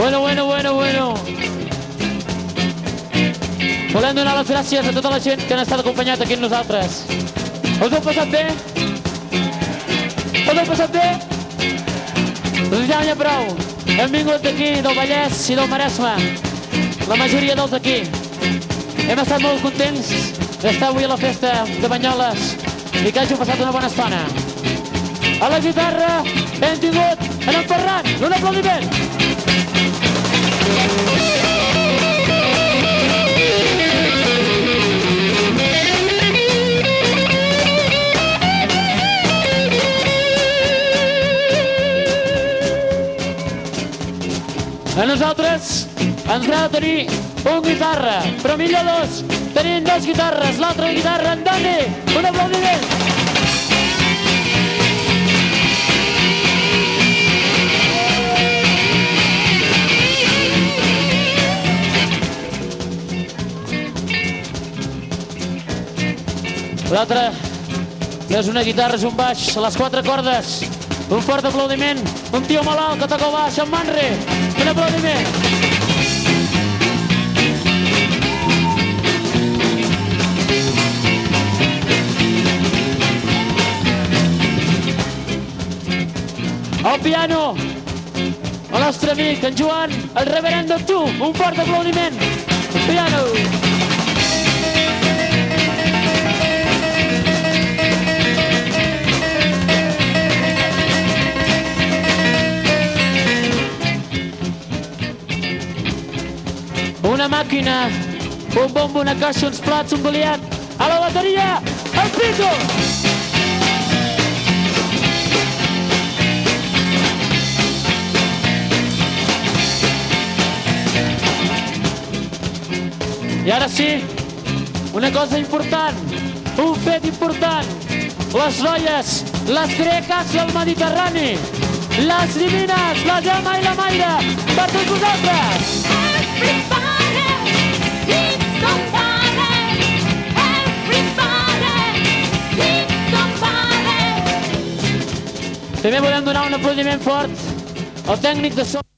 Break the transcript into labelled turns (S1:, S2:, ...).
S1: Bueno, bueno, bueno, bueno. Volem donar les gràcies a tota la gent que han estat acompanyat aquí amb nosaltres. Us heu passat bé? Us heu passat bé? Doncs ja n'hi ha prou. Hem vingut d'aquí, del Vallès i del Maresme. La majoria dels d'aquí. Hem estat molt contents d'estar avui a la festa de Banyoles i que hàgiu passat una bona estona. A la guitarra hem tingut en, el Ferran. Un aplaudiment. A nosaltres ens agrada tenir un guitarra, però millor dos. Tenim dues guitarres, l'altra guitarra en Dani. Un aplaudiment. L'altra és una guitarra, és un baix, a les quatre cordes. Un fort aplaudiment. Un tio malalt que toca el baix, en Manri. Al piano, el nostre amic, en Joan, el reverendo tu. Un fort aplaudiment. Piano. Una màquina, un bombo, una caixa, uns plats, un boliat, a la bateria, el Pico! I ara sí, una cosa important, un fet important, les noies, les greques del Mediterrani, les divines, la Gemma i la Maira, per tots vosaltres! Primer volem donar un aplaudiment fort al tècnic de so